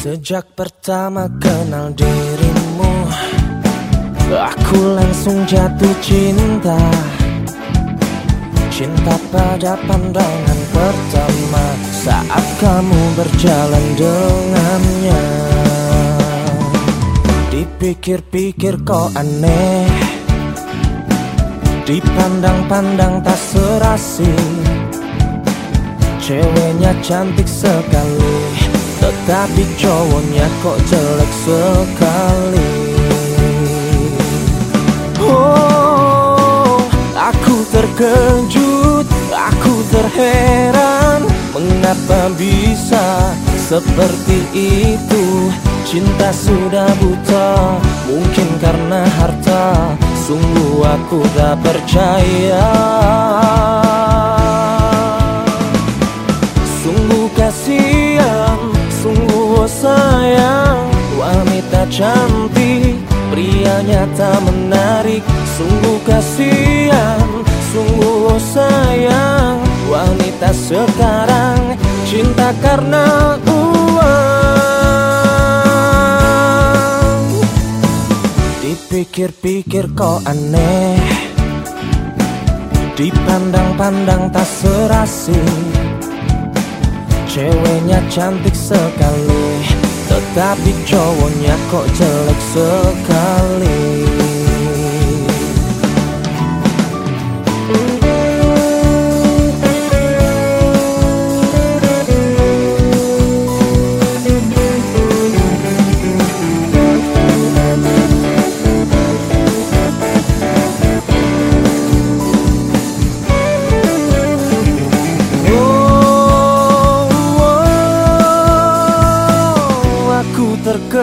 Sejak pertama kenal dirimu Aku langsung jatuh cinta. Cinta pada pandangan pertama Saat kamu berjalan dengannya. Dipikir-pikir kok aneh Dipandang-pandang tak serasi. Ceweknya cantik sekali Tetapi cowoknya kok jelek sekali. Oh, aku terkejut Aku terheran. Mengapa bisa seperti itu? Cinta sudah buta Mungkin karena harta. Sungguh aku tak percaya. Sungguh kasihan Sungguh sayang Wanita cantik Prianya tak menarik Sungguh kasihan Sungguh sayang Wanita sekarang Cinta karena Dipikir-pikir kok aneh Dipandang-pandang tak serasi Ceweknya cantik sekali Tetapi cowoknya kok jelek sekali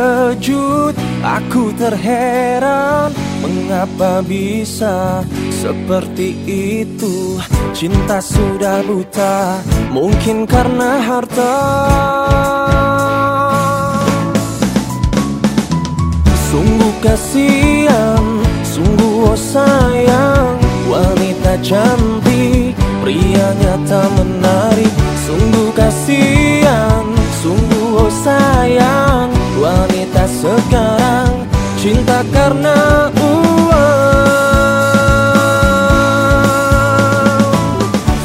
terkejut, aku terheran Mengapa bisa seperti itu. Cinta sudah buta, mungkin karena harta. Sungguh kasihan, sungguh sayang. Wanita cantik, prianya tak menarik. Sungguh karena uang.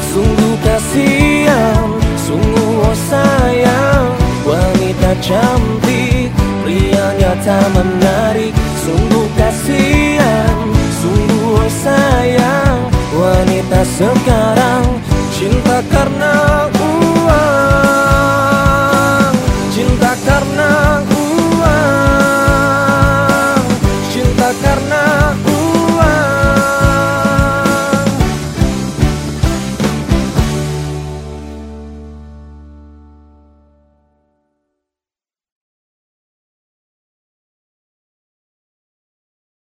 Sungguh kasihan, sungguh sayang. Wanita cantik, prianya tak menarik. Sungguh kasihan, sungguh sayang. Wanita sekarang cinta karena uang